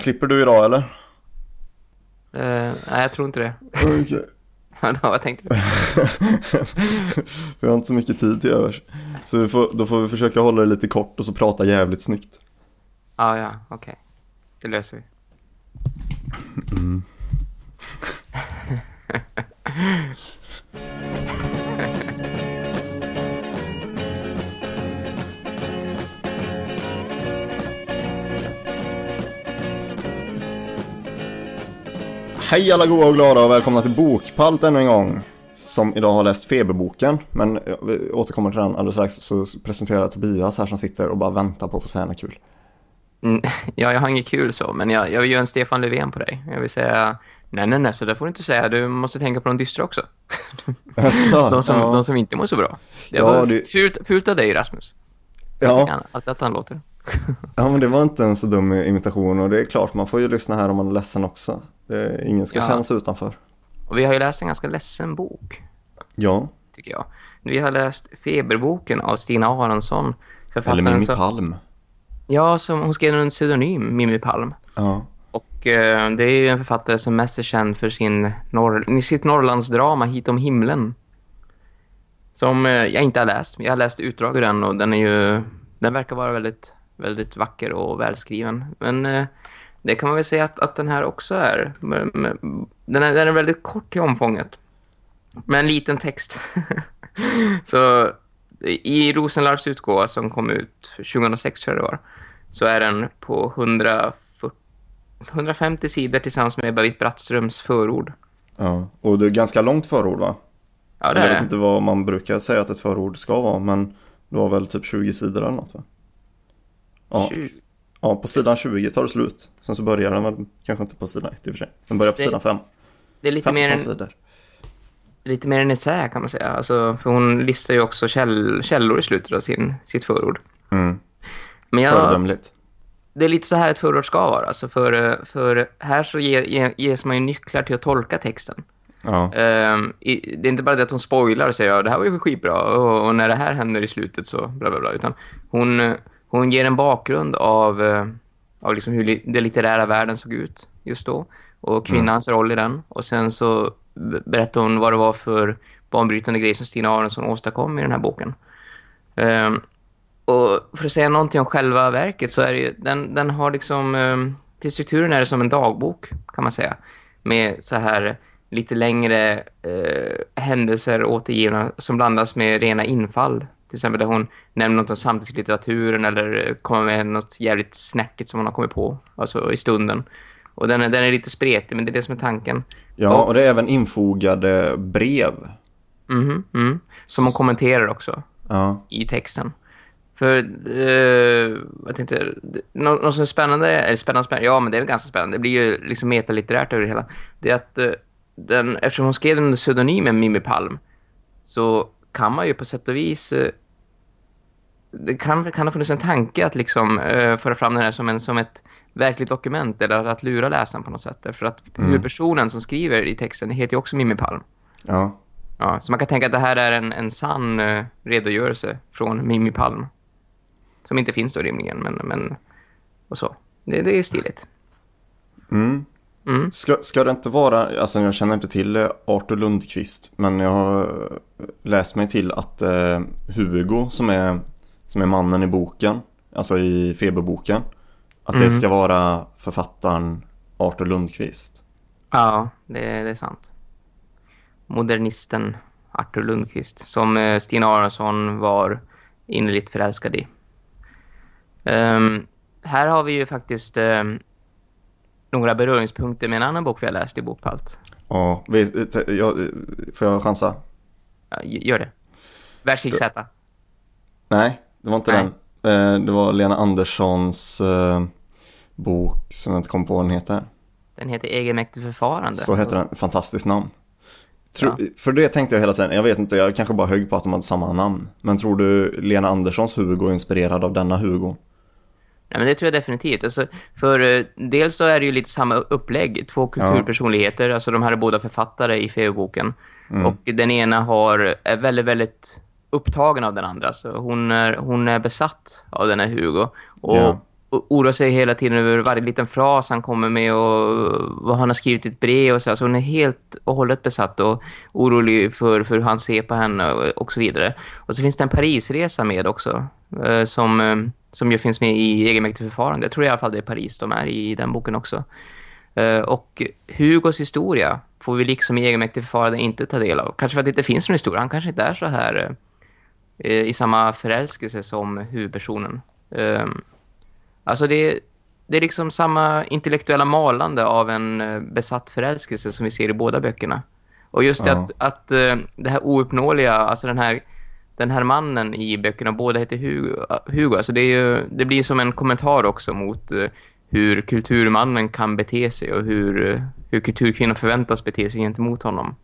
Klipper du idag eller? Eh, nej, jag tror inte det. Okej. Ja, Vad tänkte du? Vi har inte så mycket tid till övers. Så får, då får vi försöka hålla det lite kort och så prata jävligt snyggt. Ja, ja, okej. Det löser vi. Hej alla goa och glada och välkomna till Bokpalt ännu en gång. Som idag har läst Feberboken, men eh, vi återkommer till den alldeles strax. Så presenterar jag Tobias här som sitter och bara väntar på att få säga något kul. Mm, ja, jag har inget kul så, men jag, jag vill göra en Stefan Löfven på dig. Jag vill säga, nej, nej, nej, så det får du inte säga. Du måste tänka på de dystra också. Jaså, de, som, ja. de som inte mår så bra. Det Ja, var det- fult, fult av dig, Rasmus. Ja, Allt att han låter. ja, men det var inte en så dum imitation och det är klart, man får ju lyssna här om man är ledsen också. Det, ingen ska Ja. känna sig utanför. Och vi har ju läst en ganska ledsen bok, Ja, tycker jag. Vi har läst Feberboken av Stina Aronsson. eller Mimmi som, Palm. Ja, som, hon skrev en pseudonym, Mimmi Palm. Ja, Och eh, det är ju en författare som mest är känd för sin norr, sitt Norrlandsdrama Hit om himlen. Som eh, jag inte har läst. Jag har läst utdrag ur den och den är ju den verkar vara väldigt väldigt vacker och välskriven. Men eh, det kan man väl säga att, att den här också är. Den är, den är väldigt kort till omfånget. Med en liten text. så i Rosenlarvs utgåva som kom ut 2006 tror jag det var. Så är den på 140 150 sidor tillsammans med Ebba Witt-Brattströms förord. ja. Och det är ganska långt förord va? Ja, det Jag är vet det. inte vad man brukar säga att ett förord ska vara, men det var väl typ 20 sidor eller något va? Ja, 20. Ja på sidan 20 tar det slut. Sen så börjar den väl kanske inte på sidan 1 i och för sig. Den börjar på Det- sidan 5. Det är lite 15 mer, en, sidor. lite mer en essä kan man säga. Alltså, för hon listar ju också käll, källor i slutet av sin, sitt förord. Mm. Men jag, Föredömligt. det är lite så här ett förord ska vara. Alltså för, för här så ge, ge, ges man ju nycklar till att tolka texten. Ja, Ehm, i, det är inte bara det att hon spoilar och säger ja, det här var ju skitbra och, och när det här händer i slutet så bla bla bla. Utan hon, hon ger en bakgrund av, eh, av liksom hur den litterära världen såg ut just då. Och kvinnans roll i den. Och sen så berättar hon vad det var för banbrytande grejer som Stina Aronsson åstadkom i den här boken. Ehm, och för att säga någonting om själva verket så är det ju, den, den har liksom, um, till strukturen är det som en dagbok kan man säga. Med så här lite längre eh, händelser återgivna som blandas med rena infall. Till exempel där hon nämner något om samtidslitteraturen eller kommer med något jävligt snärtigt som hon har kommit på. Alltså i stunden. Och den är, den är lite spretig men det är det som är tanken. ja och det är även infogade brev. Mhm, mm. Som hon kommenterar också. Ja, i texten. För, eh, jag tänkte, något, något som är spännande, eller spännande, spännande, ja men det är väl ganska spännande, det blir ju liksom metalitterärt över det hela. Det är att eh, den, eftersom hon skrev den under pseudonymen Mimmi Palm så kan man ju på sätt och vis eh, det kan, kan ha funnits en tanke att liksom eh, föra fram den här som, en, som ett verkligt dokument eller att lura läsaren på något sätt. För att huvudpersonen som skriver i texten heter ju också Mimmi Palm. ja. Ja, så man kan tänka att det här är en, en sann eh, redogörelse från Mimmi Palm. Som inte finns då rimligen, men, men och så. Det, det är stiligt. Mm. Mm. Ska, ska det inte vara, alltså jag känner inte till eh, Arthur Lundqvist, men jag har eh, läst mig till att eh, Hugo som är, som är mannen i boken, alltså i Feberboken, att det Mm. ska vara författaren Arthur Lundqvist. Ja, det, det är sant. Modernisten Arthur Lundqvist, som eh, Stina Aronsson var innerligt förälskad i. Ehm, här har vi ju faktiskt ehm, några beröringspunkter med en annan bok vi har läst i Bokpalt. Ja, eh, jag, får jag chansa? Ja, gör det. Världskrig Z. Nej, det var inte Nej. den. Eh, det var Lena Anderssons eh, bok som jag inte kom på vad den heter. Den heter Egenmäktigt förfarande. Så heter den, fantastiskt namn. Tro, För det tänkte jag hela tiden, jag vet inte, jag kanske bara högg på att de hade samma namn. Men tror du Lena Anderssons Hugo är inspirerad av denna Hugo? Nej, men det tror jag definitivt. Alltså, för eh, dels så är det ju lite samma upplägg. Två kulturpersonligheter, alltså de här är båda författare i Feo-boken. Och den ena har, är väldigt, väldigt upptagen av den andra. Så hon är, hon är besatt av den här Hugo. Och Ja. oroar sig hela tiden över varje liten fras han kommer med och vad han har skrivit i ett brev och så. Alltså hon är helt och hållet besatt och orolig för, för hur han ser på henne och, och så vidare. Och så finns det en Parisresa med också eh, som, eh, som ju finns med i egenmäktigt förfarande. Jag tror i alla fall det är Paris de är i, i den boken också. Eh, och Hugos historia får vi liksom i egenmäktigt förfarande inte ta del av. Kanske för att det inte finns någon historia. Han kanske inte är så här eh, i samma förälskelse som huvudpersonen. Um, Alltså det, det är liksom samma intellektuella malande av en eh, besatt förälskelse som vi ser i båda böckerna. Och just ja. att, att det här ouppnåeliga, alltså den här, den här mannen i böckerna, båda heter Hugo. Hugo alltså det, är ju, det blir som en kommentar också mot eh, hur kulturmannen kan bete sig och hur, hur kulturkvinnan förväntas bete sig gentemot honom.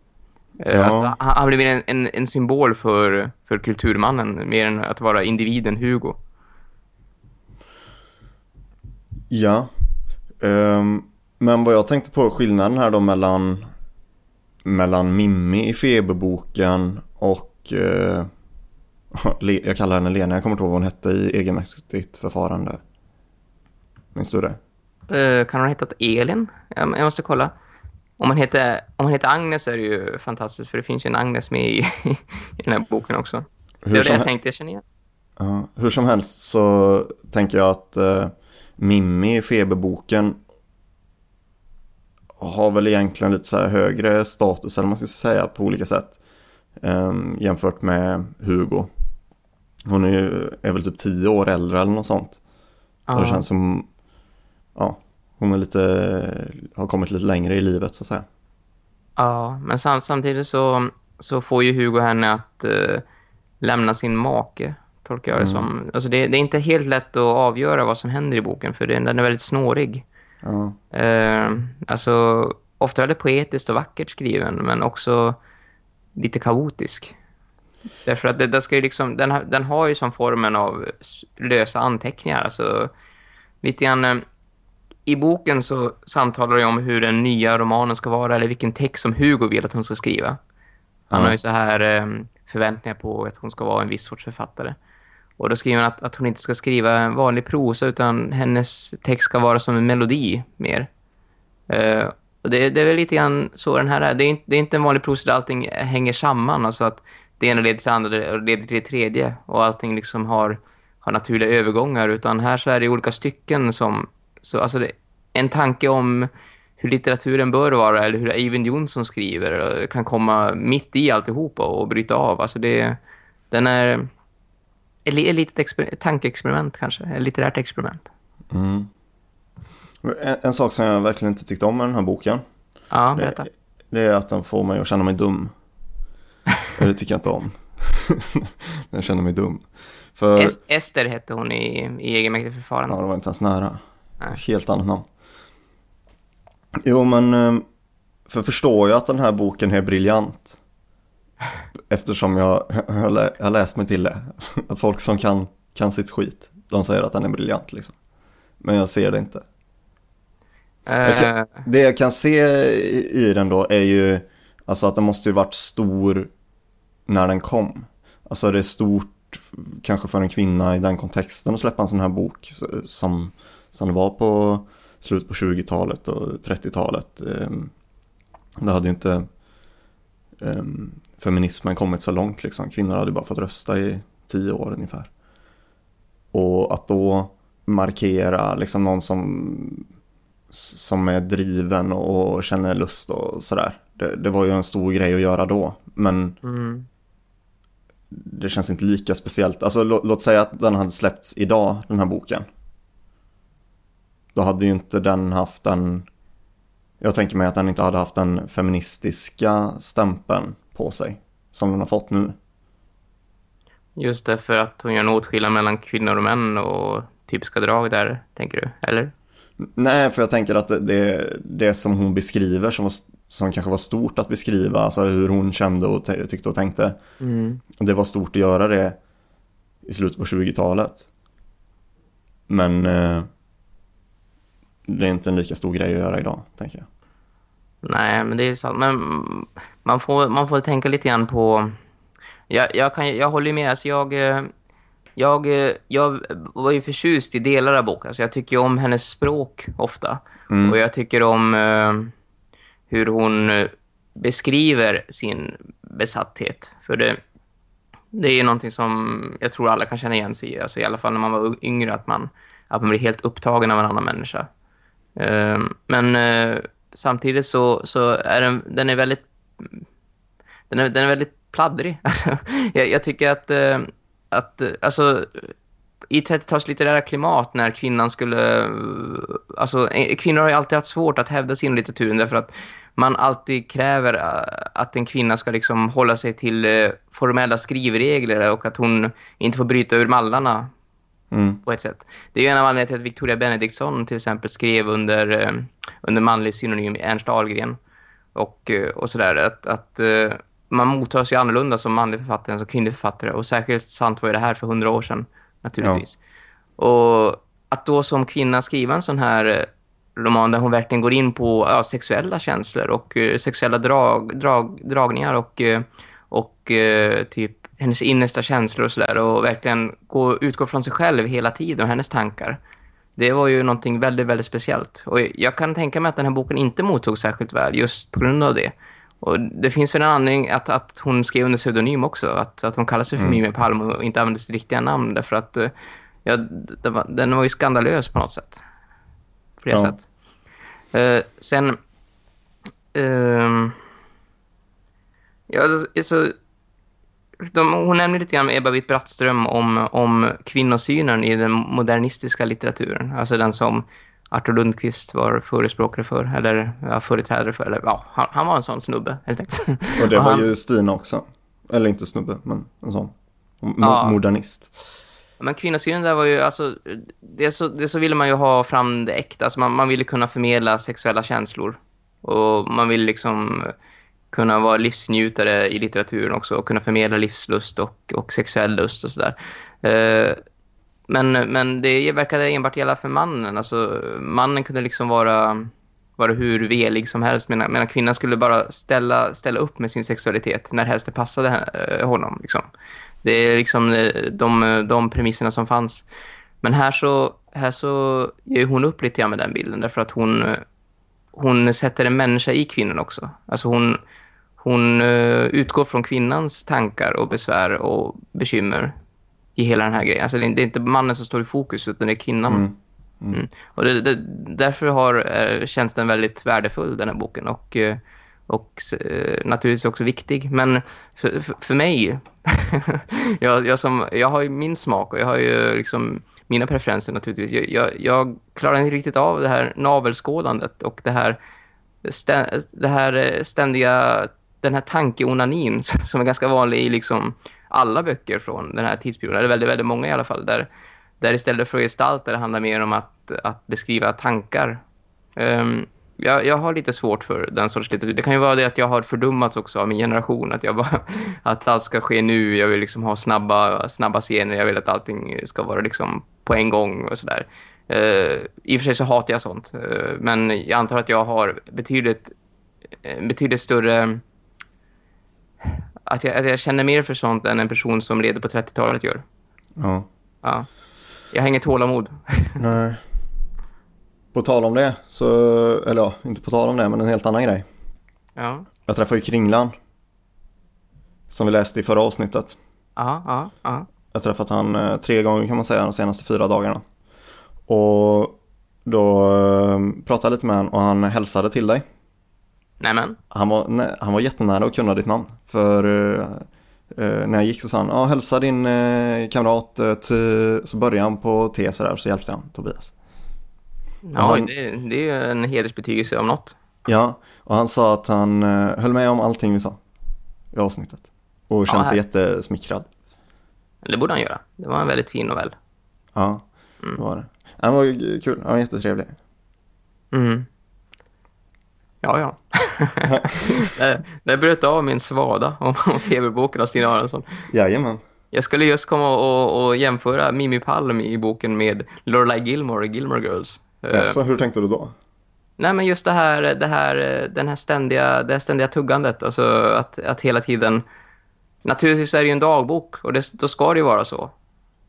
Ja. Alltså, han blir en, en, en symbol för, för kulturmannen mer än att vara individen Hugo. Ja. Um, men vad jag tänkte på skillnaden här då mellan mellan Mimmi i Feberboken och uh, jag kallar henne Lena, jag kommer inte ihåg vad hon hette i egenmäktigt förfarande. Minns du det? Uh, kan hon ha hetat Elin? Jag, jag måste kolla. Om man, heter, om man heter Agnes är det ju fantastiskt för det finns ju en Agnes med i, i den här boken också. Hur det var det jag tänkte jag känner igen. Uh, hur som helst så tänker jag att uh, Mimmi i Feberboken har väl egentligen lite så högre status eller man ska säga på olika sätt um, jämfört med Hugo. Hon är, ju, är väl typ tio år äldre eller något sånt. Och det känns som ja, hon är lite, har kommit lite längre i livet så att säga. Ja, men samtidigt så, så får ju Hugo henne att uh, lämna sin make tolkar jag det mm. som. Alltså det, det, är inte helt lätt att avgöra vad som händer i boken för den, den är väldigt snårig. Ja. Uh, alltså ofta väldigt poetiskt och vackert skriven men också lite kaotisk. Därför att det, det ska ju liksom, den, den har ju som formen av lösa anteckningar. Alltså lite grann... Eh, I boken så samtalar jag om hur den nya romanen ska vara eller vilken text som Hugo vill att hon ska skriva. Han har ju så här eh, förväntningar på att hon ska vara en viss sorts författare. Och då skriver hon att, att hon inte ska skriva en vanlig prosa utan hennes text ska vara som en melodi mer. Uh, och det, det, är väl lite grann så den här är. Det är, inte, det är inte en vanlig prosa där allting hänger samman. Alltså att det ena leder till det andra och leder till det tredje. Och allting liksom har, har naturliga övergångar. Utan här så är det olika stycken som... Så, alltså det, en tanke om hur litteraturen bör vara eller hur Eivind Jonsson skriver kan komma mitt i alltihopa och bryta av. Alltså det, den är ett, litet ett tankeexperiment kanske, ett litterärt experiment. Mm. En, en, sak som jag verkligen inte tyckte om med den här boken. Ja, berätta. Det, det är att den får mig att känna mig dum. Det tycker jag inte om. jag känner mig dum. För... Ester hette hon i, i egenmäktigt förfarande. Ja, det var inte ens nära. Nej. Helt annat namn. Jo, men eh, för förstår jag att den här boken är briljant eftersom jag har läst mig till det. Folk som kan, kan sitt skit, de säger att den är briljant liksom. Men jag ser det inte. Jag kan, eh. det jag kan se i, i den då är ju alltså att den måste ju varit stor när den kom. Alltså det är stort kanske för en kvinna i den kontexten att släppa en sån här bok som, som det var på slutet på 20-talet och 30-talet. Ehm, det hade ju inte ehm, feminismen kommit så långt liksom. Kvinnor hade bara fått rösta i tio år ungefär. Och att då markera liksom någon som, som är driven och känner lust och sådär. Det, det var ju en stor grej att göra då. Men mm det känns inte lika speciellt. Alltså lå, låt säga att den hade släppts idag, den här boken. Då hade ju inte den haft den... Jag tänker mig att den inte hade haft den feministiska stämpeln på sig som den har fått nu. Just det, för att hon gör en åtskillnad mellan kvinnor och män och typiska drag där, tänker du? Eller? Nej, för jag tänker att det, det, det som hon beskriver som, var, som kanske var stort att beskriva, alltså hur hon kände och tyckte och tänkte. Mm. Det var stort att göra det i slutet på 20-talet. Men eh, det är inte en lika stor grej att göra idag, tänker jag. Nej, men det är ju sant. Men man får, man får tänka lite grann på... Jag, jag, kan, jag håller med. Alltså jag, eh, jag, eh, jag var ju förtjust i delar av boken. Så jag tycker om hennes språk ofta. Mm. Och jag tycker om eh, hur hon eh, beskriver sin besatthet. För det, det är ju någonting som jag tror alla kan känna igen sig i. Alltså i alla fall när man var yngre att man, att man blir helt upptagen av en annan människa. Ehm, men eh, samtidigt så, så är den, den är väldigt den är, den är väldigt pladdrig. jag, jag tycker att, eh, att alltså, i 30-tals litterära klimat när kvinnan skulle... Alltså, eh, kvinnor har ju alltid haft svårt att hävda sin litteraturen därför att man alltid kräver eh, att en kvinna ska liksom hålla sig till eh, formella skrivregler och att hon inte får bryta ur mallarna Mm. på ett sätt. Det är ju en av anledningarna till att Victoria Benediktsson till exempel skrev under, under manlig synonym Ernst Ahlgren och, och sådär. Att, att man mottas ju annorlunda som manlig författare än som kvinnlig författare och särskilt sant var ju det här för hundra år sedan naturligtvis. Och att då som kvinna skriva en sån här eh, roman där hon verkligen går in på ja, sexuella känslor och eh, sexuella drag, drag, dragningar och, eh, och eh, typ hennes innersta känslor och sådär och verkligen gå, utgå från sig själv hela tiden och hennes tankar. Det var ju någonting väldigt, väldigt speciellt. Och jag kan tänka mig att den här boken inte mottog särskilt väl just på grund av det. Och det finns en anledning att, att hon skrev under pseudonym också. Att, att hon sig för Mm. Mimmi Palm och inte använde sitt riktiga namn. Därför att eh, ja, var, den var ju skandalös på något sätt. På det Ja. sätt. Eh, sen... ehm, ja, alltså, de, hon nämnde lite grann med Ebba Witt-Brattström om, om kvinnosynen i den modernistiska litteraturen. Alltså den som Arthur Lundqvist var förespråkare för, eller ja, företrädare för. Eller, ja, han, han var en sån snubbe, helt enkelt. Och det Och var han- ju Stina också. Eller inte snubbe, men en sån. Mo- Ja. Modernist. Men kvinnosynen där var ju, alltså, det så, det så ville man ju ha fram det äkta. Alltså man, man ville kunna förmedla sexuella känslor. Och man ville liksom kunna vara livsnjutare i litteraturen också. Och kunna förmedla livslust och, och sexuell lust och sådär. Eh, men, men det verkade enbart gälla för mannen. Alltså, mannen kunde liksom vara, vara hur velig som helst. Medan, medan kvinnan skulle bara ställa, ställa upp med sin sexualitet när helst det passade eh, honom. Liksom. Det är liksom eh, de, de premisserna som fanns. Men här så, här så ger hon upp lite grann med den bilden. Därför att hon, hon sätter en människa i kvinnan också. Alltså hon, hon eh, utgår från kvinnans tankar och besvär och bekymmer i hela den här grejen. Alltså det är inte mannen som står i fokus utan det är kvinnan. Mm. Mm. Och det, det, därför har, eh, känns den väldigt värdefull, den här boken. Och, eh, och eh, naturligtvis också viktig. Men för, för, för mig, jag, jag, som, jag har ju min smak och jag har ju liksom mina preferenser naturligtvis. Jag, jag, jag klarar inte riktigt av det här navelskådandet och det här, stä, det här eh, ständiga, den här tankeonanin som är ganska vanlig i liksom alla böcker från den här tidsperioden. Eller väldigt, väldigt många i alla fall. Där, där istället för att gestalta det handlar mer om att, att beskriva tankar. Um, jag, jag har lite svårt för den sorts litteratur. Det kan ju vara det att jag har fördummats också av min generation. Att, jag bara, att allt ska ske nu. Jag vill liksom ha snabba, snabba scener. Jag vill att allting ska vara liksom på en gång och sådär. Uh, I och för sig så hatar jag sånt. Uh, men jag antar att jag har betydligt, eh, betydligt större... Att jag, att jag känner mer för sånt än en person som leder på 30-talet gör. Ja. Ja. Jag har inget tålamod. Nej. På tal om det, så, eller ja, inte på tal om det, men en helt annan grej. Ja. Jag träffade ju Kringlan. Som vi läste i förra avsnittet. Ja, ja, ja. Jag har träffat han eh, tre gånger kan man säga de senaste fyra dagarna. Och då eh, pratade jag lite med honom och han hälsade till dig. Nämen. Han var, nej, han var jättenära att kunna ditt namn. För eh, eh, när jag gick så sa han, ja hälsa din eh, kamrat. Eh, så började han på T sådär så hjälpte han Tobias. Ja, han- det, det är ju en hedersbetygelse av något. Ja, och han sa att han eh, höll med om allting vi sa i avsnittet. Och kände Ja, sig jättesmickrad. Det borde han göra. Det var en väldigt fin novell. Ja, det var det. Han var kul, han var jättetrevlig. Mm. Ja, ja. där, bröt av min svada om, om feberboken av Stina Aronsson. Jajamän. Jag skulle just komma och, och jämföra Mimi Palm i boken med Lorelai Gilmore i Gilmore Girls. Eh, Så hur tänkte du då? Nej, men just det här, det här, den här ständiga, det här ständiga tuggandet. Alltså att, att hela tiden... Naturligtvis är det ju en dagbok och det, då ska det ju vara så.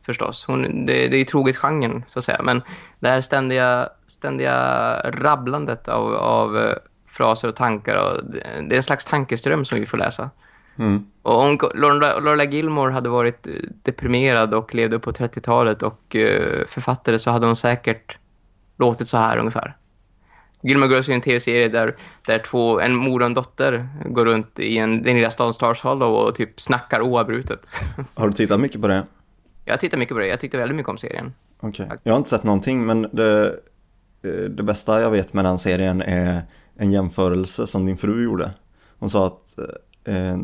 förstås. Hon, det, det är ju troget genren, så att säga. Men det här ständiga, ständiga rabblandet av, av fraser och tankar. Och det, är en slags tankeström som vi får läsa. Mm. Och om Lorna, Lorna Gilmore hade varit eh, deprimerad och levde på 30-talet och uh, författare så hade hon säkert låtit så här ungefär. Gilmore Girls är en tv-serie där, där två, en mor och en dotter går runt i en, den lilla staden Stars Hollow och typ snackar oavbrutet. Har du tittat mycket på det? Jag tittar mycket på det. Jag tyckte väldigt mycket om serien. Okej. Okay. Jag har inte sett någonting, men det, eh, det bästa jag vet med den serien är en jämförelse som din fru gjorde. Hon sa att eh,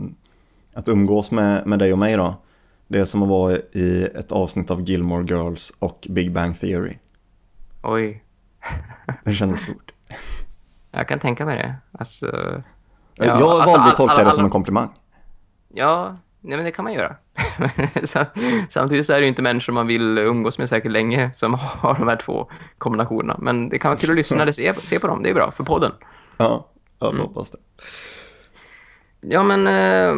att umgås med, med dig och mig då, det är som att vara i ett avsnitt av Gilmore Girls och Big Bang Theory. Oj. det kändes stort. Jag kan tänka mig det. Alltså, ja, jag valde alltså, att tolka det som en komplimang. Ja, nej, men det kan man göra. Samtidigt så är det ju inte människor man vill umgås med säkert länge som har de här två kombinationerna. Men det kan vara kul att lyssna eller se, se på dem. Det är bra för podden. Ja, jag mm. hoppas det. Ja, men eh,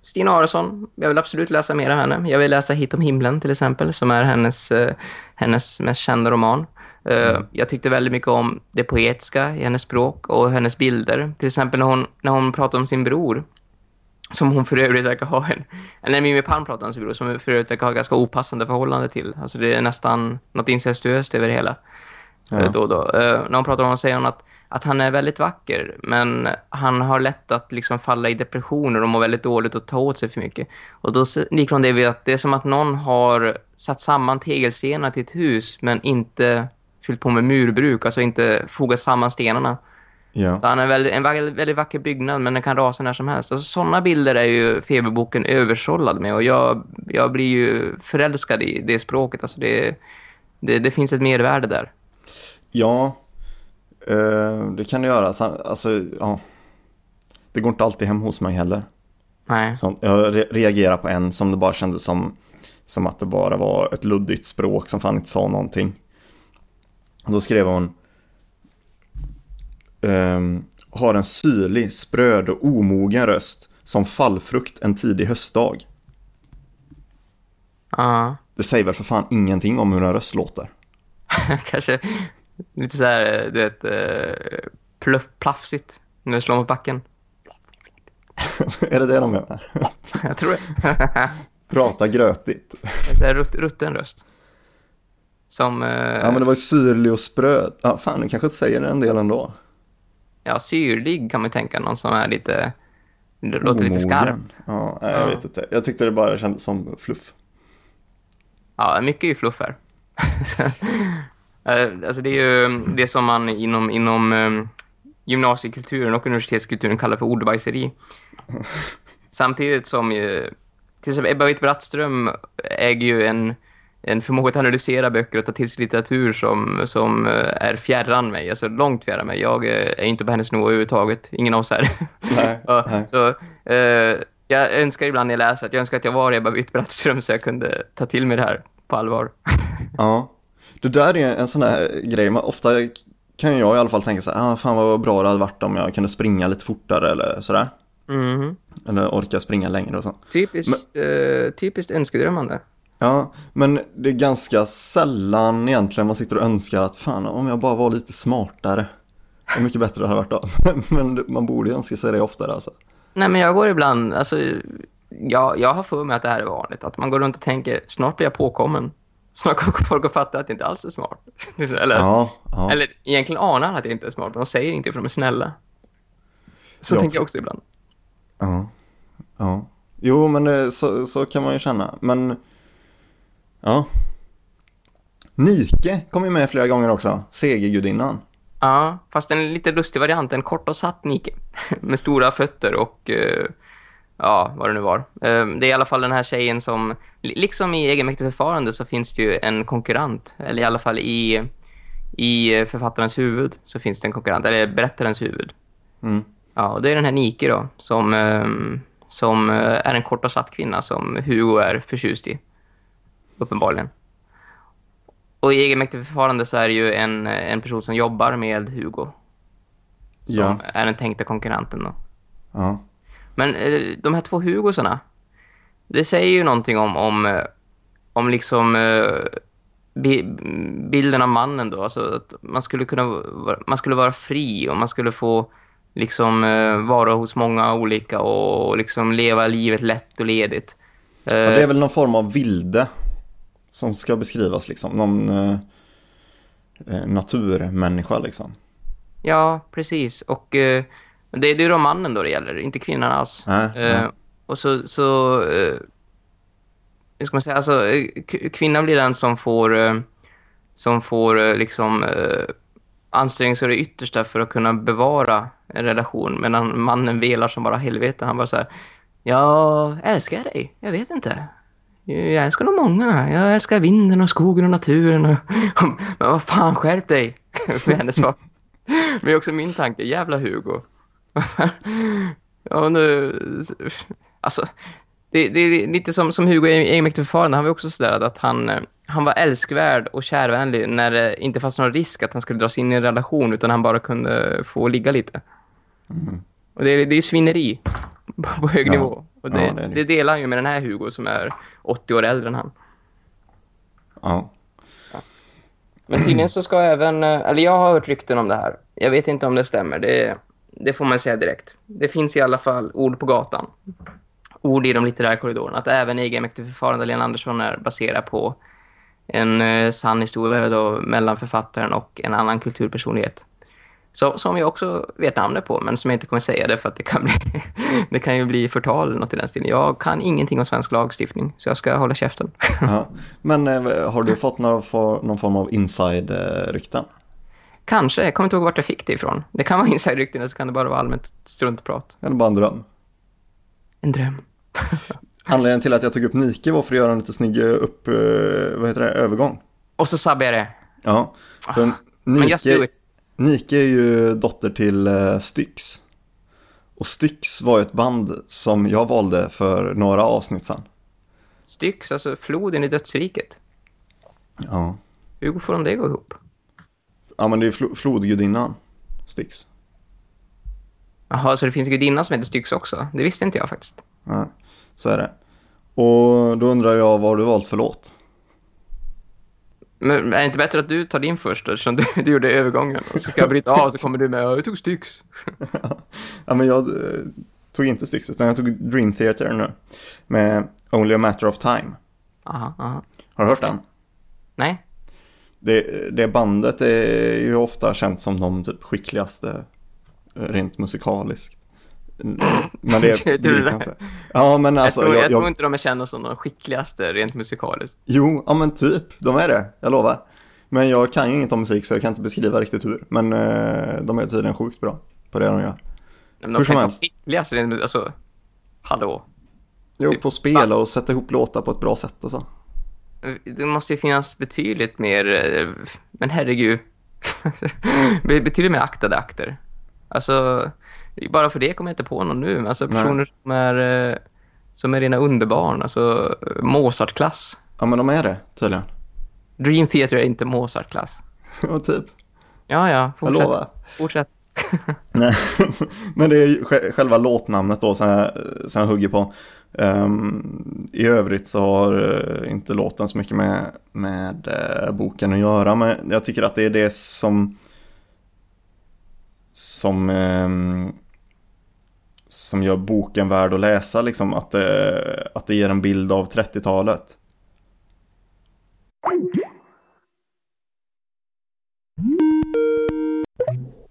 Stina Aresson, jag vill absolut läsa mer av henne. Jag vill läsa Hit om himlen till exempel, som är hennes, eh, hennes mest kända roman. Eh, mm. Jag tyckte väldigt mycket om det poetiska i hennes språk och hennes bilder. Till exempel när hon, när hon pratar om sin bror, som hon för övrigt verkar ha en... Eller Mimmi Palm pratar om sin bror, som hon för övrigt verkar ha ganska opassande förhållande till. Alltså det är nästan något incestuöst över det hela. Ja. Eh, då, då. när hon pratar om hon säger hon att att han är väldigt vacker men han har lätt att liksom falla i depressioner och mår väldigt dåligt och ta åt sig för mycket. Och då liknar hon det vid att det är som att någon har satt samman tegelstenar till ett hus men inte fyllt på med murbruk, alltså inte fogat samman stenarna. Ja. Så han är väldigt, en väldigt, väldigt vacker byggnad men den kan rasa när som helst. Alltså, sådana bilder är ju feberboken översållad med och jag, jag blir ju förälskad i det språket. Alltså det, det, det finns ett mervärde där. Ja, det kan det göra. Alltså, ja. Det går inte alltid hem hos mig heller. Nej. Så jag re reagerar på en som det bara kändes som, som att det bara var ett luddigt språk som fan inte sa någonting. Och då skrev hon um, Har en syrlig, spröd och omogen röst som fallfrukt en tidig höstdag. Ja. Uh. Det säger väl för fan ingenting om hur en röst låter. Kanske Lite så här, du vet, eh, pluff, plafsigt när du slår mot backen. är det det de menar? Jag tror det. Prata grötigt. Så här rutt, rutten röst. Som... Eh, ja, men det var ju syrlig och spröd. Ja, fan, du kanske säger en del ändå. Ja, syrlig kan man tänka. Någon som är lite... Låter Omogen. lite skarp. Ja, jag ja. vet inte. Jag tyckte det bara kändes som fluff. Ja, mycket är ju fluff här. Eh, alltså det är ju det som man inom, inom um, gymnasiekulturen och universitetskulturen kallar för ordbajseri. Samtidigt som ju, till exempel Ebba Witt-Brattström äger ju en, en förmåga att analysera böcker och ta till sig litteratur som, som eh, är fjärran mig, alltså långt fjärran mig. Jag är inte på hennes nivå överhuvudtaget, ingen av oss här. Nej, nej. Så uh, jag önskar ibland när jag läser att jag önskar att jag var Ebba Witt-Brattström så jag kunde ta till mig det här på allvar. Ja, det där är en sån här grej, man, ofta kan jag i alla fall tänka så här, ah, fan vad bra det hade varit om jag kunde springa lite fortare eller sådär. Mm. Eller orka springa längre och så. Typiskt, men, eh, typiskt önskedrömmande. Ja, men det är ganska sällan egentligen man sitter och önskar att fan om jag bara var lite smartare. Hur mycket bättre det hade varit då. men man borde önska sig det oftare alltså. Nej men jag går ibland, alltså jag, jag har för mig att det här är vanligt. Att man går runt och tänker, snart blir jag påkommen. Snart kommer folk att fatta att det inte alls är smart. eller, ja, ja. eller egentligen anar att det inte är smart, men de säger inte för de är snälla. Så jag tänker jag också ibland. Ja, ja. Jo, men det, så, så kan man ju känna. Men, ja. Nike kom ju med flera gånger också. Segergudinnan. Ja, fast en lite lustig variant. En kort och satt Nike. med stora fötter och... Uh, ja, vad det nu var. Ehm, det är i alla fall den här tjejen som, liksom i egenmäktigt förfarande så finns det ju en konkurrent, eller i alla fall i, i författarens huvud så finns det en konkurrent, eller berättarens huvud. Mm. Ja, och det är den här Nike då, som, ehm, som eh, är en kort och satt kvinna som Hugo är förtjust i, uppenbarligen. Och i egenmäktigt förfarande så är det ju en, en person som jobbar med Hugo. Som ja. är den tänkta konkurrenten då. Ja. Men eh, de här två Hugosarna, det säger ju någonting om, om, eh, om liksom eh, bi bilden av mannen då. Alltså att man skulle kunna man skulle vara fri och man skulle få liksom vara hos många olika och liksom leva livet lätt och ledigt. Ja, det är väl någon form av vilde som ska beskrivas liksom. Någon eh, naturmänniska liksom. Ja, precis. Och eh, det, det är då mannen då det gäller, inte kvinnan alls. Nej, Eh, nej. Och så, så eh, hur ska man säga, alltså eh, kvinnan blir den som får eh, som får eh, liksom eh, anstränga sig det yttersta för att kunna bevara en relation medan mannen velar som bara helvete. Han bara så här, jag älskar dig, jag vet inte. Jag älskar nog många. Jag älskar vinden och skogen och naturen. Och... Men vad fan, skärp dig. Med hennes. Men det är också min tanke. Jävla Hugo. ja, nu... Alltså, det, det är lite som, som Hugo i egenmäktig förfarande. Han var också sådär att han, eh, han var älskvärd och kärvänlig när det inte fanns någon risk att han skulle dras in i en relation utan han bara kunde få ligga lite. Och det är, det är svinneri på, på hög Ja. nivå. Och det, Ja, det är det. delar han ju med den här Hugo som är 80 år äldre än han. Ja. Men tydligen så ska även, eh, eller jag har hört rykten om det här. Jag vet inte om det stämmer, det, det får man säga direkt. Det finns i alla fall ord på gatan. Ord i de litterära korridorerna. Att även egenmäktig förfarande Lena Andersson är baserad på en eh, sann historia då, mellan författaren och en annan kulturpersonlighet. Så, som jag också vet namnet på, men som jag inte kommer säga det för att det kan, bli, det kan ju bli förtal eller något i den stilen. Jag kan ingenting om svensk lagstiftning, så jag ska hålla käften. Ja. Men eh, har du fått några for, någon form av inside-rykten? Eh, Kanske, jag kommer inte ihåg vart jag fick det ifrån. Det kan vara inside-rykten eller så kan det bara vara allmänt struntprat. Eller bara en dröm? En dröm. Anledningen till att jag tog upp Nike var för att göra en lite snygg eh, upp, eh, vad heter det, övergång. Och så sabbar jag det. Ja, för Ah, Nike. Nike är ju dotter till eh, Styx. Och Styx var ett band som jag valde för några avsnitt sedan. Styx, alltså floden i dödsriket. Ja, Hur får de det gå ihop? Ja men det är flo- flodgudinnan, Styx. Jaha, så det finns en gudinna som heter Styx också? Det visste inte jag faktiskt. Ja, så är det. Och då undrar jag vad har du valt för låt? Men är det inte bättre att du tar din först eftersom du, du gjorde övergången? Och så ska jag bryta av så kommer du med, "Ja, jag tog Styx. Ja, men jag eh, tog inte Styx, utan jag tog Dream Theater nu. Med Only a Matter of Time. Aha, aha. Har du hört den? Nej? Det, det bandet är ju ofta känt som de typ skickligaste eh, rent musikaliskt. Men det, Tror det inte. Ja, men alltså, jag, tror, jag, jag, jag, tror inte de är kända som de skickligaste rent musikaliskt. Jo, ja men typ, de är det, jag lovar. Men jag kan ju inget om musik så jag kan inte beskriva riktigt hur. Men eh, de är tydligen sjukt bra på det de gör. Men Hur de som inte vara helst. skickligaste rent mus- Alltså, hallå. Jo, Typ- på att spela och sätta ihop låtar på ett bra sätt och så. Det måste ju finnas betydligt mer, eh, men herregud, betydligt mer aktade akter. Alltså, bara för det kommer jag inte på någon nu. Alltså Nej. personer som är, eh, som är rena underbarn, alltså eh, Mozart-klass. Ja, men de är det tydligen. Dream Theater är inte Mozart-klass. Ja, typ. Ja, ja, Jag fortsätt. lovar. fortsätt. Nej, men det är själva låtnamnet då som jag, som jag hugger på. Ehm, I övrigt så har eh, inte låten så mycket med, med eh, boken att göra. Men jag tycker att det är det som som ehm, som gör boken värd att läsa liksom att det, att det ger en bild av 30-talet.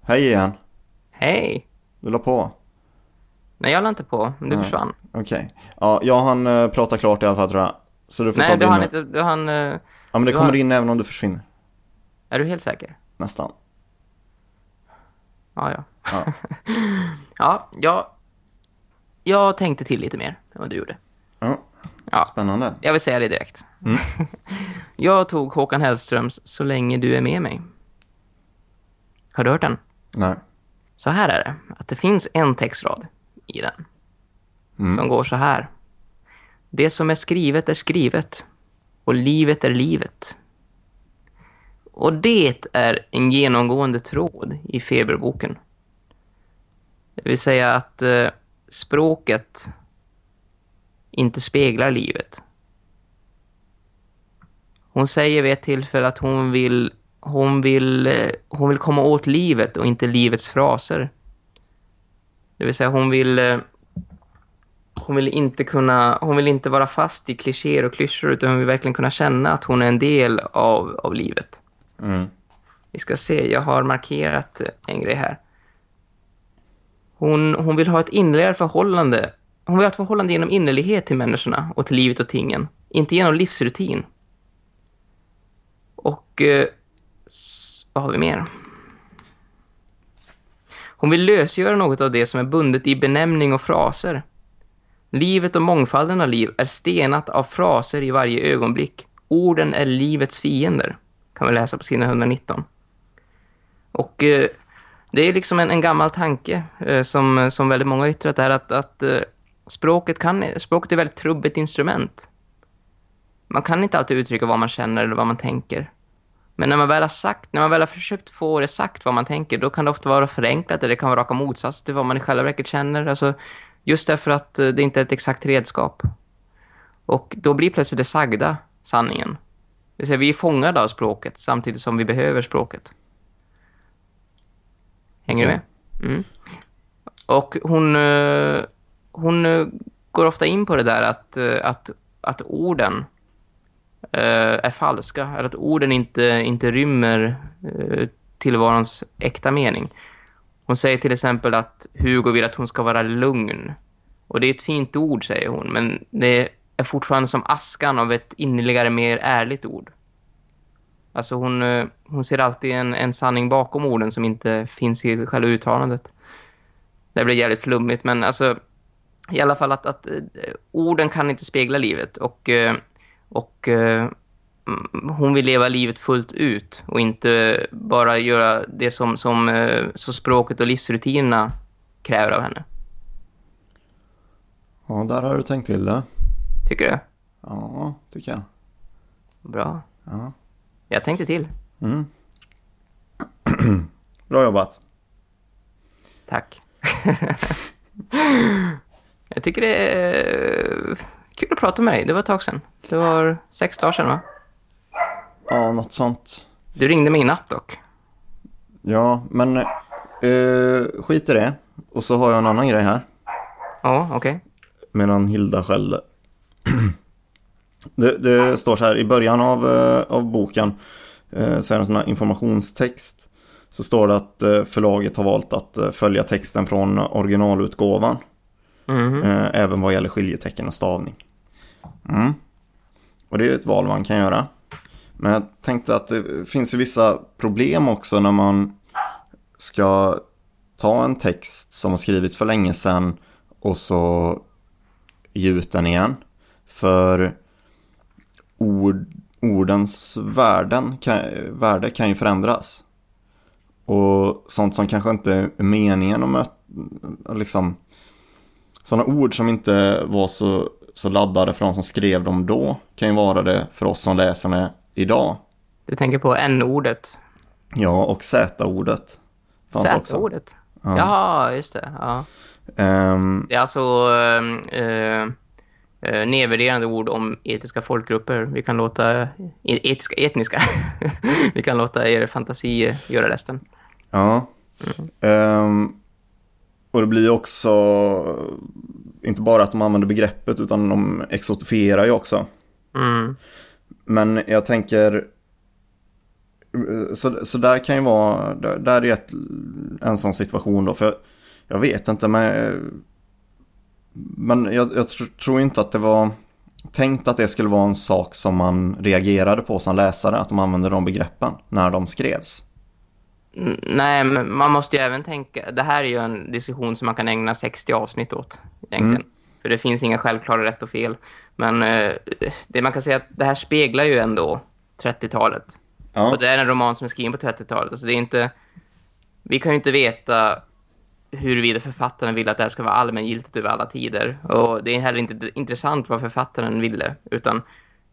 Hej igen, Hej! du la på. Nej, jag la inte på, men du Nej. försvann. Okej. Ja, jag hann uh, prata klart i alla fall tror jag. Så du får ta Nej, du din hann nu. inte, du hann... eh, Ja, men det kommer har- in även om du försvinner. är du helt säker? Nästan. Ja, ja. Ja. ja, jag, jag tänkte till lite mer än vad du gjorde. ja. Ja. Spännande. Jag vill säga det direkt. Mm. jag tog Håkan Hellströms Så länge du är med mig. Har du hört den? Nej. Så här är det. Att det finns en textrad i den. Som går så här. Det som är skrivet är skrivet. Och livet är livet. Och det är en genomgående tråd i Feberboken. Det vill säga att eh, språket inte speglar livet. hon säger vid ett tillfälle att hon vill, hon vill, eh, hon vill komma åt livet och inte livets fraser. Det vill säga hon vill eh, hon vill inte kunna hon vill inte vara fast i klichéer och klyschor utan hon vill verkligen kunna känna att hon är en del av, av livet. Mm. Vi ska se, jag har markerat en grej här. Hon, hon vill ha ett innerligare förhållande. Hon vill ha ett förhållande genom innerlighet till människorna och till livet och tingen. Inte genom livsrutin. Och eh, vad har vi mer? Hon vill lösgöra något av det som är bundet i benämning och fraser. Livet och mångfalden av liv är stenat av fraser i varje ögonblick. Orden är livets fiender. Kan vi läsa på sidan 119. Och eh, det är liksom en, en gammal tanke eh, som, som väldigt många yttrat är att, att eh, språket, kan, språket är ett väldigt trubbigt instrument. Man kan inte alltid uttrycka vad man känner eller vad man tänker. Men när man väl har sagt, när man väl har försökt få det sagt vad man tänker, då kan det ofta vara förenklat eller det kan vara raka motsats till vad man i själva verket känner. Alltså, just därför att eh, det inte är ett exakt redskap. Och då blir plötsligt det sagda sanningen. Det vill säga, vi är fångade av språket samtidigt som vi behöver språket. Hänger du med? Mm. Och hon, eh, hon eh, går ofta in på det där att, att, att orden Eh, är falska. Eller att orden inte, inte rymmer eh, tillvarons äkta mening. Hon säger till exempel att Hugo vill att hon ska vara lugn. Och det är ett fint ord, säger hon. Men det är fortfarande som askan av ett innerligare, mer ärligt ord. Alltså hon, eh, hon ser alltid en, en sanning bakom orden som inte finns i själva uttalandet. Det blir jävligt flummigt, men alltså i alla fall att, att orden kan inte spegla livet och, och eh, mm, hon vill leva livet fullt ut och inte bara göra det som, som eh, så språket och livsrutinerna kräver av henne. Ja, där har du tänkt till det. Tycker du? Ja, tycker jag. Bra. Ja. Jag tänkte till. Mm. Bra jobbat. Tack. jag tycker det är kul att prata med dig. Det var ett tag sedan. Det var sex dagar sedan va? Ja, något sånt. Du ringde mig i natt dock. Ja, men eh, skit i det. Och så har jag en annan grej här. Ja, okej. Medan Hilda skällde. Det, det står så här i början av, eh, av boken eh, så är det en sån här informationstext. Så står det att eh, förlaget har valt att eh, följa texten från originalutgåvan. Mhm. Eh, även vad gäller skiljetecken och stavning. Mm. Och det är ju ett val man kan göra. Men jag tänkte att det finns ju vissa problem också när man ska ta en text som har skrivits för länge sedan och så ge ut den igen. För ord, ordens värden kan, värde kan ju förändras. Och sånt som kanske inte är meningen att möta, liksom sådana ord som inte var så, så laddade för de som skrev dem då kan ju vara det för oss som läser det idag. Du tänker på n-ordet. Ja, och z-ordet. Z-ordet. Ja. Jaha, just det. Ja. Ehm, Det är alltså äh, äh, nedvärderande ord om etiska folkgrupper. Vi kan låta e- etiska, etniska. Vi kan låta er fantasi göra resten. ja. Ehm, och det blir också inte bara att de använder begreppet utan de exotifierar ju också. Mm. Men jag tänker så, så där kan ju vara där, där är ju ett, en sån situation då för jag vet inte men men jag, jag tr, tror inte att det var tänkt att det skulle vara en sak som man reagerade på som läsare att de använde de begreppen när de skrevs. Nej, men man måste ju även tänka... Det här är ju en diskussion som man kan ägna 60 avsnitt åt, egentligen. För det finns inga självklara rätt och fel. Men eh, det man kan säga att det här speglar ju ändå 30-talet. Ja, Och det är en roman som är skriven på 30-talet. Alltså det är inte... Vi kan ju inte veta huruvida författaren vill att det här ska vara allmängiltigt över alla tider. Och det är heller inte intressant vad författaren ville. Utan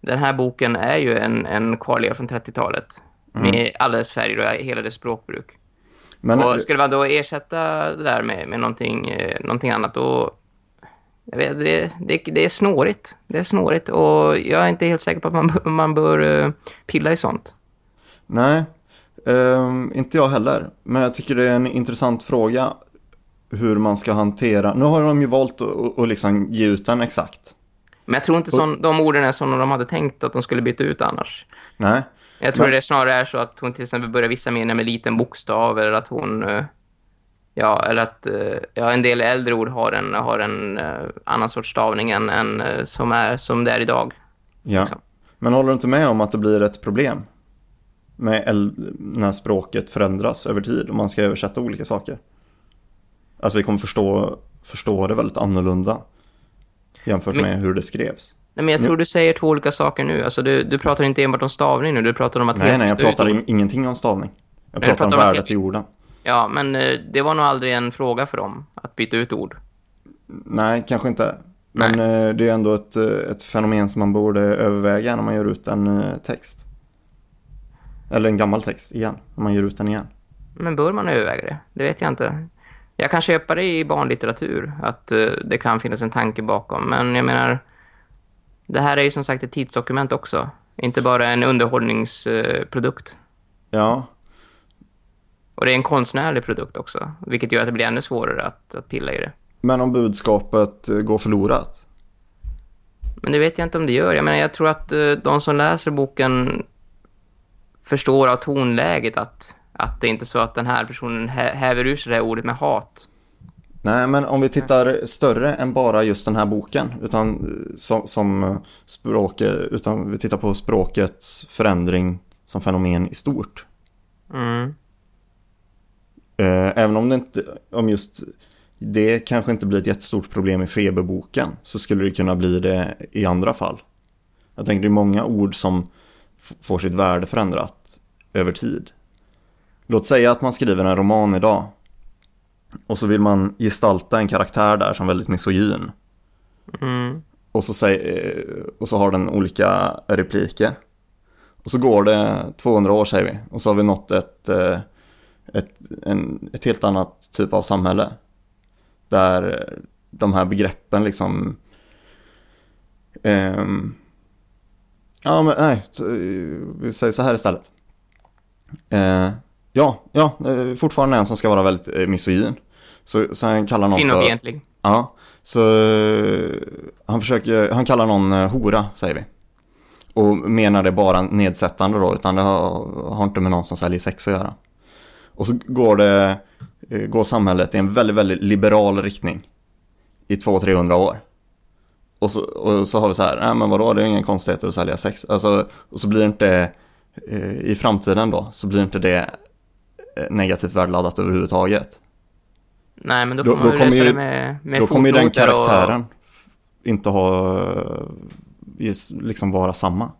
den här boken är ju en, en kvarleva från 30-talet. Med alla dess färger och hela dess språkbruk. men och skulle man då ersätta det där med, med någonting, eh, någonting annat då... jag vet, det, det, det är snårigt. Det är snårigt och jag är inte helt säker på att man, man bör uh, pilla i sånt. Nej, um, inte jag heller. Men jag tycker det är en intressant fråga hur man ska hantera. Nu har de ju valt att, att liksom ge ut den exakt. Men jag tror inte som, de orden är som de hade tänkt att de skulle byta ut annars. Nej. Jag tror men... det snarare är så att hon till exempel börjar vissa meningar med liten bokstav eller att hon... Uh, Ja, eller att uh, ja, en del äldre ord har en, har en uh, annan sorts stavning än, än som, är, som det är idag. Ja, liksom. men håller du inte med om att det blir ett problem med när språket förändras över tid och man ska översätta olika saker? Alltså vi kommer förstå, förstå det väldigt annorlunda jämfört men, med hur det skrevs. Nej, men jag tror du säger två olika saker nu. Alltså du, du pratar inte enbart om stavning nu, du pratar om att... Nej, nej, jag pratar in, ingenting om stavning. Jag pratar, pratar om värdet i orden. Ja, men eh, det var nog aldrig en fråga för dem att byta ut ord. Nej, kanske inte. Men Nej. Eh, det är ändå ett, eh, ett fenomen som man borde överväga när man gör ut en text. Eller en gammal text igen, när man gör ut den igen. Men bör man överväga det? Det vet jag inte. Jag kan köpa det i barnlitteratur, att det kan finnas en tanke bakom. Men jag menar, det här är ju som sagt ett tidsdokument också. Inte bara en underhållningsprodukt. Ja, och det är en konstnärlig produkt också, vilket gör att det blir ännu svårare att, att pilla i det. Men om budskapet eh, går förlorat? Men det vet jag inte om det gör. Jag menar, jag tror att uh, de som läser boken förstår av tonläget att, att det är inte så att den här personen hä häver ur sig det här ordet med hat. Nej, men om vi tittar större än bara just den här boken, utan eh, som, som språket, utan vi tittar på språkets förändring som fenomen i stort. Mm. Eh, även om det inte, om just det kanske inte blir ett jättestort problem i feberboken så skulle det kunna bli det i andra fall. Jag tänker det är många ord som får sitt värde förändrat över tid. Låt säga att man skriver en roman idag och så vill man gestalta en karaktär där som väldigt misogyn. Mm. Och, så säg, eh, och så har den olika repliker. Och så går det 200 år säger vi och så har vi nått ett eh, ett, en, ett helt annat typ av samhälle. Där de här begreppen liksom... Um, ja, men nej, vi säger så här istället. Uh, ja, ja, fortfarande en som ska vara väldigt uh, misogyn. Så, så han kallar någon Kvinnofientlig. Ja, så uh, han försöker, han kallar någon hora, säger vi. Och menar det bara nedsättande då, utan det har, har inte med någon som säljer sex att göra. Och så går, det, eh, går samhället i en väldigt, väldigt liberal riktning i 200-300 år. Och så, och så har vi så här, nej men vadå, det är ingen konstighet att sälja sex. Alltså, och så blir det inte, eh, i framtiden då, så blir inte det eh, negativt värdeladdat överhuvudtaget. Nej, men då får då, man då lösa ju, det med, med Då kommer ju den karaktären och... inte ha, liksom vara samma.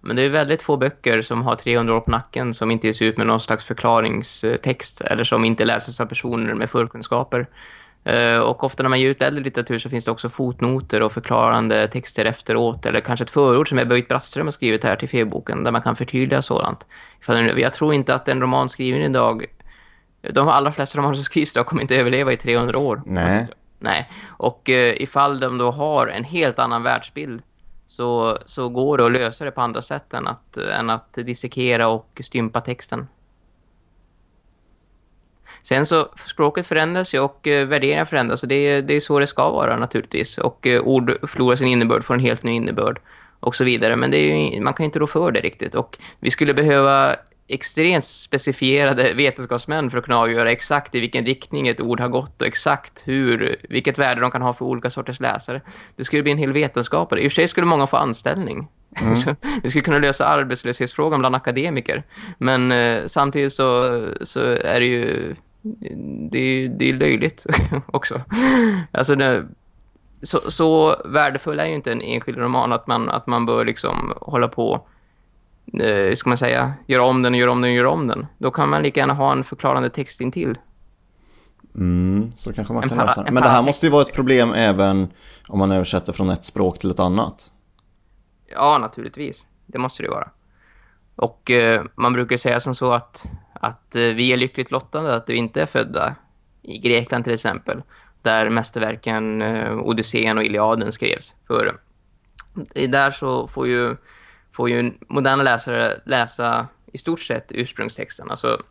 Men det är väldigt få böcker som har 300 år på nacken som inte ges ut med någon slags förklaringstext eller som inte läses av personer med förkunskaper. Eh, och ofta när man ger ut äldre litteratur så finns det också fotnoter och förklarande texter efteråt eller kanske ett förord som Ebba Brattström har skrivit här till feboken där man kan förtydliga sådant. Jag tror inte att en roman skriven idag de allra flesta romaner som skrivs idag kommer inte överleva i 300 år. Nej. Nej. Och uh, ifall de då har en helt annan världsbild så, så går det att lösa det på andra sätt än att, än att dissekera och stympa texten. Sen så, språket förändras ju och eh, värderingar förändras och det, det är så det ska vara naturligtvis. Och eh, ord förlorar sin innebörd, får en helt ny innebörd och så vidare. Men ju, man kan inte rå för det riktigt. Och vi skulle behöva extremt specifierade vetenskapsmän för att kunna avgöra exakt i vilken riktning ett ord har gått och exakt hur, vilket värde de kan ha för olika sorters läsare. Det skulle bli en hel vetenskapare. I och för sig skulle många få anställning. Mm. vi skulle kunna lösa arbetslöshetsfrågan bland akademiker. Men eh, samtidigt så, så är det ju det är, det är löjligt också. Alltså det, så, så värdefull är ju inte en enskild roman att man, att man bör liksom hålla på eh, ska man säga, göra om den och göra om den och göra om den. Då kan man lika gärna ha en förklarande text in till. Mm, så kanske man en kan lösa det. Men det här måste ju vara ett problem även om man översätter från ett språk till ett annat. Ja, naturligtvis. Det måste det vara. Och eh, man brukar säga som så att, att eh, vi är lyckligt lottade att vi inte är födda i Grekland till exempel. där mästerverken eh, Odysseen och Iliaden skrevs. För där så får ju, får ju moderna läsare läsa i stort sett ursprungstexten, alltså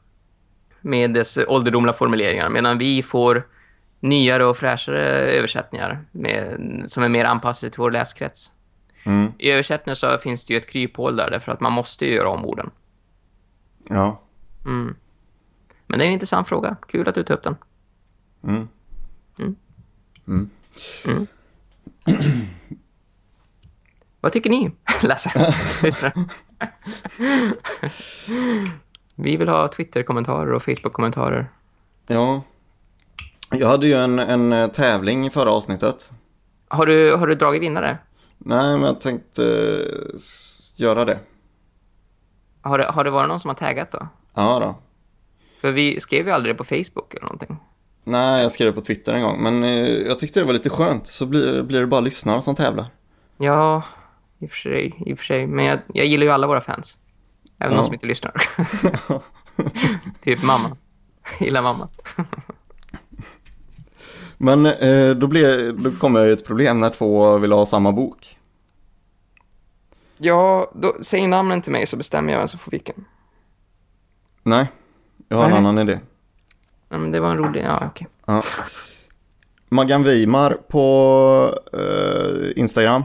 med dess ålderdomliga formuleringar, medan vi får nyare och fräschare översättningar med, som är mer anpassade till vår läskrets. Mm. I översättningen så finns det ju ett kryphål där, därför att man måste göra om orden. Ja. Mm. Men det är en intressant fråga. Kul att du tar upp den. Mm. Mm. Mm. Vad tycker ni? Lyssnare. Vi vill ha Twitter-kommentarer och Facebook-kommentarer. Ja. Jag hade ju en, en eh, tävling i förra avsnittet. Har du, har du dragit vinnare? Nej, men jag tänkte eh, göra det. Har det, har det varit någon som har taggat då? Ja då. För vi skrev ju aldrig det på Facebook eller någonting. Nej, jag skrev det på Twitter en gång. Men eh, jag tyckte det var lite skönt. Så blir, blir det bara lyssnare som tävlar. Ja, i och för sig. I och för sig. Men jag, jag gillar ju alla våra fans. Även Ja. de som inte lyssnar. typ mamma. Gillar mamma. Men eh, då, blir, då kommer ett problem när två vill ha samma bok. Ja, då, säg namnen till mig så bestämmer jag vem som får vilken. Nej, jag har en Nej. annan idé. Ja, men det var en rolig... Ja, okej. Ja. Maggan Weimar på eh, Instagram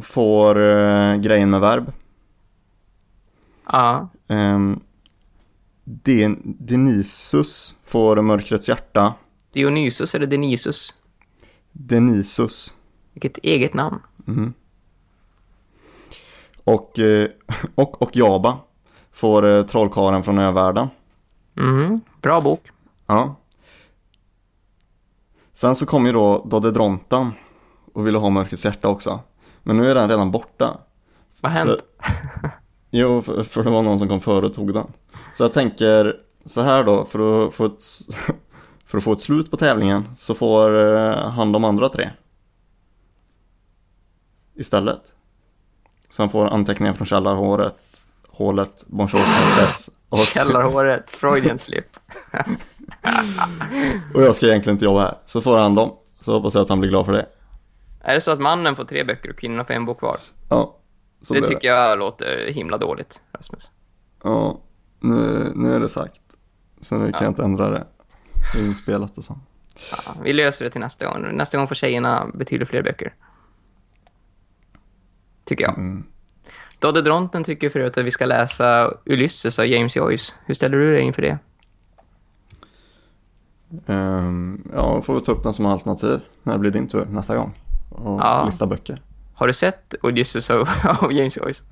får eh, grejen med verb. Ja, Um, Den, Denisus får Mörkrets hjärta. Dionysus eller Denisus. Denisus. Vilket eget namn. Mhm. Och, eh, och, och Jaba får eh, Trollkaren från övärlden. Mhm, Bra bok. Ja. Sen så kom ju då Dodedrontan och ville ha Mörkrets hjärta också. Men nu är den redan borta. Vad har Så- hänt? Jo, för, för det var någon som kom före och tog den. Så jag tänker så här då, för att få ett, för att få ett slut på tävlingen så får eh, han de andra tre. Istället. Sen får anteckningar från källarhåret, hålet, bonjour, prinsess och, Källarhåret, Freudian slip. och jag ska egentligen inte jobba här. Så får han dem. Så hoppas jag att han blir glad för det. Är det så att mannen får tre böcker och kvinnorna får en bok var? Ja, så det blir tycker jag låter himla dåligt, Rasmus. Ja, nu, nu är det sagt. Så nu kan Ja. jag inte ändra det. Det är inspelat och så. Ja, vi löser det till nästa gång. Nästa gång får tjejerna betydligt fler böcker. Tycker jag. Mm. Dodde Dronten tycker förut att vi ska läsa Ulysses av James Joyce. Hur ställer du dig inför det? Um, ja, får vi ta upp den som alternativ när det blir din tur nästa gång. Och Ja. lista böcker. Har du sett Odysseus av, av James Joyce?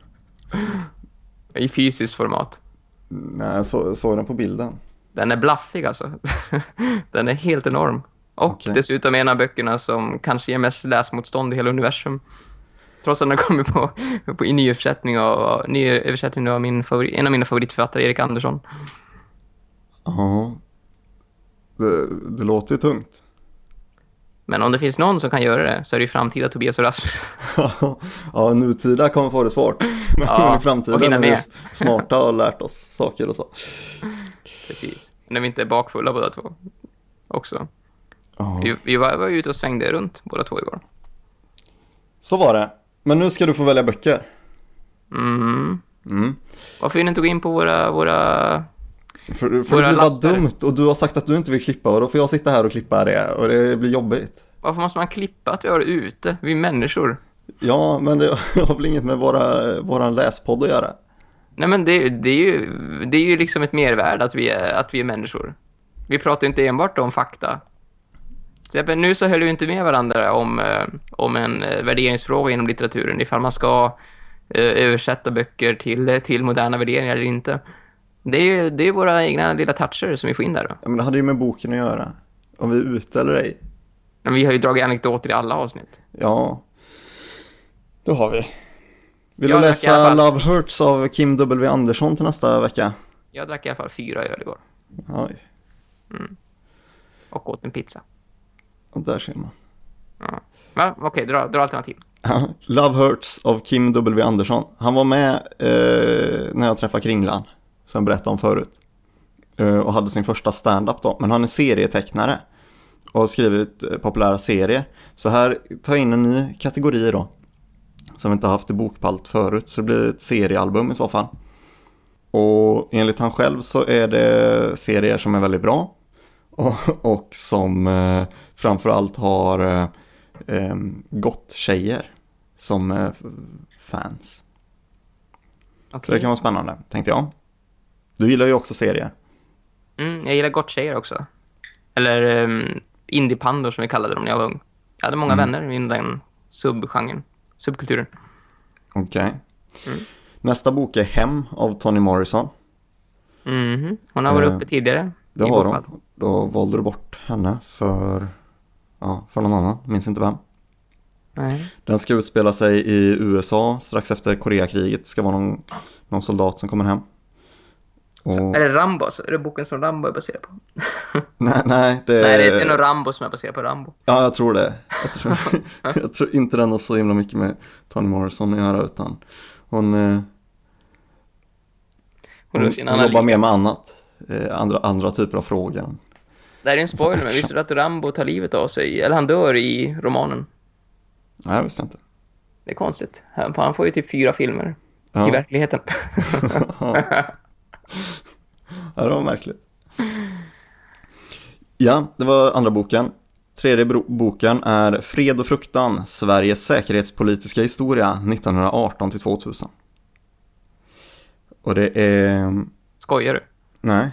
I fysiskt format. Nej, jag så, såg den på bilden. Den är blaffig alltså. Den är helt enorm. Och Okej. dessutom en av böckerna som kanske ger mest läsmotstånd i hela universum. Trots att den kommit på, på i nyöversättning av, nyöversättning av min favorit, en av mina favoritförfattare, Erik Andersson. Ja. Det, det låter ju tungt. Men om det finns någon som kan göra det så är det ju framtida Tobias och Rasmus. ja, nutida kommer få det svårt. Men Ja, i framtiden när vi är smarta och har lärt oss saker och så. Precis. När vi inte är bakfulla båda två. Också. Ja. Vi, vi var, var ju ute och svängde runt båda två igår. Så var det. Men nu ska du få välja böcker. Mm. Mm. Varför vill ni inte gå in på våra, våra... För, för det blir bara dumt och du har sagt att du inte vill klippa och då får jag sitta här och klippa det och det blir jobbigt. Varför måste man klippa att vi har det ute? Vi är människor. Ja, men det har väl inget med våra, våran läspodd att göra. Nej men det, det, är ju, det är ju liksom ett mervärde att vi är, att vi är människor. Vi pratar inte enbart om fakta. Exempel, nu så höll vi inte med varandra om, eh, om en eh, värderingsfråga inom litteraturen. Ifall man ska eh, översätta böcker till, till moderna värderingar eller inte. Det är ju det är våra egna lilla toucher som vi får in där då. Ja, men det hade ju med boken att göra. Om vi är ute eller ej. Men vi har ju dragit anekdoter i alla avsnitt. Ja, det har vi. Vill Jag du läsa Love Hurts av Kim W. Andersson till nästa vecka? Jag drack i alla fall fyra öl igår. Oj, Och åt en pizza. och där ser man. Ja. Va? Okej, dra, dra alternativ. Love Hurts av Kim W. Andersson. Han var med eh, när jag träffade Kringlan, som jag berättade om förut. Eh, och hade sin första stand-up då, men han är serietecknare. och har skrivit eh, populära serier. Så här tar jag in en ny kategori då. Som vi inte har haft i bokpalt förut, så det blir ett seriealbum i så fall. Och enligt han själv så är det serier som är väldigt bra. Och, och som eh, framförallt har eh, gott tjejer som eh, fans. Så Okej. det kan vara spännande, tänkte jag. Du gillar ju också serier. Mm, jag gillar gott tjejer också. Eller um, indiepandor som vi kallade dem när jag var ung. Jag hade många Mm. vänner inom den subgenren, subkulturen. Okej. Mm. Nästa bok är Hem av Toni Morrison. Mhm. Hon har varit Eh, uppe tidigare. Det har hon. Då valde du bort henne för, ja, för någon annan, minns inte vem. Nej. Den ska utspela sig i USA strax efter Koreakriget. Det ska vara någon, någon soldat som kommer hem. Och, Så, är det Rambo? alltså? Är det boken som Rambo är baserad på? nej, nej, det, Nej, det är, är nog Rambo som är baserad på Rambo. Ja, jag tror det. Jag tror, jag tror inte den har så himla mycket med Toni Morrison att göra utan hon, eh, Hon, hon, hon, jobbar mer med annat. Eh, Andra, andra typer av frågor. Det här är en spoiler, men visste du att Rambo tar livet av sig? Eller han dör i romanen. Nej, jag visste inte. Det är konstigt. Han, han får ju typ fyra filmer Ja. i verkligheten. Ja, det var märkligt. Ja, det var andra boken. Tredje boken är Fred och fruktan, Sveriges säkerhetspolitiska historia 1918 till 2000. Och det är... Skojar du? Nej,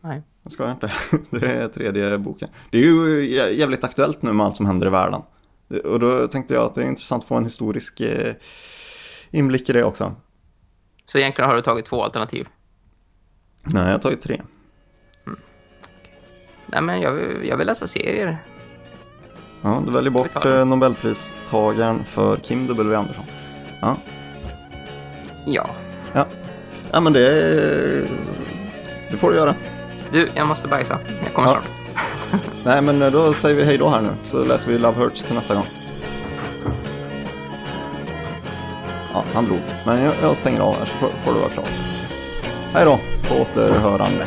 Nej. jag ska inte. Det är tredje boken. Det är ju jä- jävligt aktuellt nu med allt som händer i världen. Och då tänkte jag att det är intressant att få en historisk eh, inblick i det också. Så egentligen har du tagit två alternativ. Nej, jag har tagit tre. Nej, men jag jag vill läsa serier. Ja, du väljer bort eh, Nobelpristagaren för Kim W. Andersson. Ja, Ja. ja. ja men det, det får du göra. Du, jag måste bajsa. Jag kommer Ja. snart. Nej, men eh, då säger vi hej då här nu, så läser vi Love Hurts till nästa gång. Ja, han drog. Men jag, jag stänger av här så får, får du vara klar. Hej då, på återhörande.